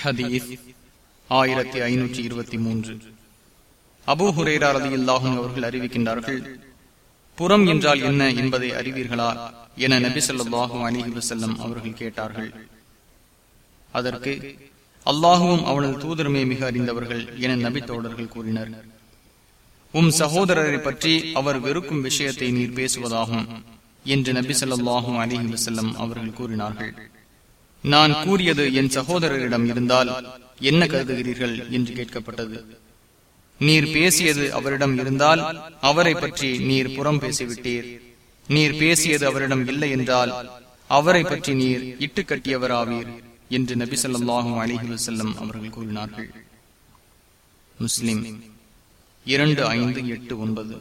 ஹதீஸ் ஆயிரத்தி ஐநூற்றி இருபத்தி மூன்று. அபு ஹுரேரா ரதியில்லாகும் அவர்கள் அறிவிக்கின்றார்கள் புறம் என்றால் என்ன என்பதை அறிவீர்களா? என நபி சொல்லாஹும் அலிஹி வசல்லம் அவர்கள் கேட்டார்கள். அதற்கு அல்லாஹுவும் அவனது தூதரமே மிக அறிந்தவர்கள் என நபி தோழர்கள் கூறினர். உம் சகோதரரை பற்றி அவர் வெறுக்கும் விஷயத்தை நீர் பேசுவதாகும் என்று நபி சொல்லாஹும் அலிஹி வசல்லம் அவர்கள் கூறினார்கள். நான் கூறியது என் சகோதரரிடம் இருந்தால் என்ன கருதுகிறீர்கள் என்று கேட்கப்பட்டது. நீர் பேசியது அவரிடம் இருந்தால் அவரை பற்றி நீர் புறம் பேசிவிட்டீர். நீர் பேசியது அவரிடம் இல்லை என்றால் அவரை பற்றி நீர் இட்டு கட்டியவராவீர் என்று நபி சொல்லாஹும் அலிஹி வசல்லம் அவர்கள் கூறினார்கள். முஸ்லிம் இரண்டு ஐந்து எட்டு ஒன்பது.